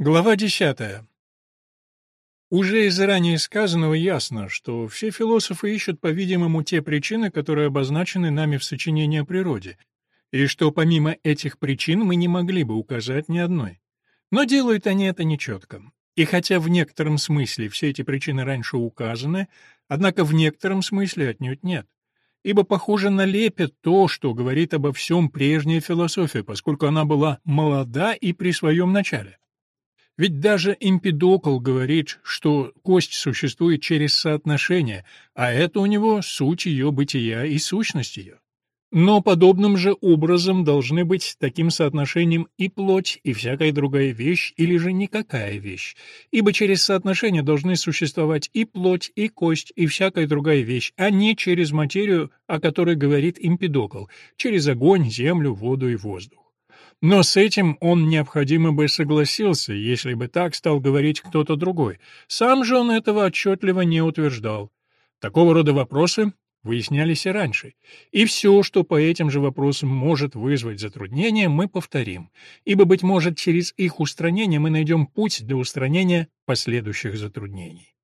Глава 10. Уже из ранее сказанного ясно, что все философы ищут, по-видимому, те причины, которые обозначены нами в сочинении о природе, и что помимо этих причин мы не могли бы указать ни одной. Но делают они это нечетко. И хотя в некотором смысле все эти причины раньше указаны, однако в некотором смысле отнюдь нет. Ибо похоже на лепет то, что говорит обо всем прежняя философия, поскольку она была молода и при своем начале. Ведь даже Эмпидокл говорит, что кость существует через соотношение, а это у него суть ее бытия и сущность ее. Но подобным же образом должны быть таким соотношением и плоть, и всякая другая вещь, или же никакая вещь, ибо через соотношение должны существовать и плоть, и кость, и всякая другая вещь, а не через материю, о которой говорит Эмпидокл, через огонь, землю, воду и воздух. Но с этим он необходимо бы согласился, если бы так стал говорить кто-то другой. Сам же он этого отчетливо не утверждал. Такого рода вопросы выяснялись и раньше. И все, что по этим же вопросам может вызвать затруднения, мы повторим, ибо, быть может, через их устранение мы найдем путь для устранения последующих затруднений.